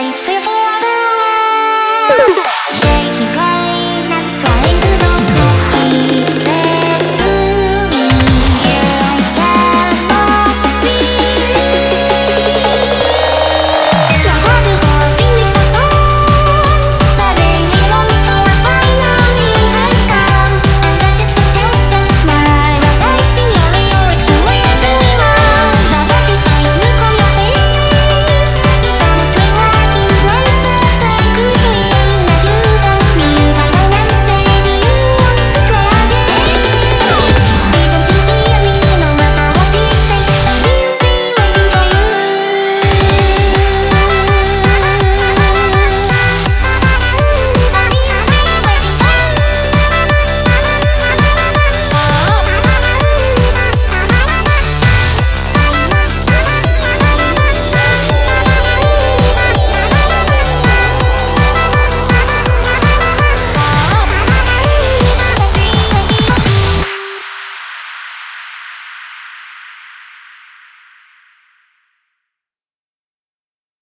He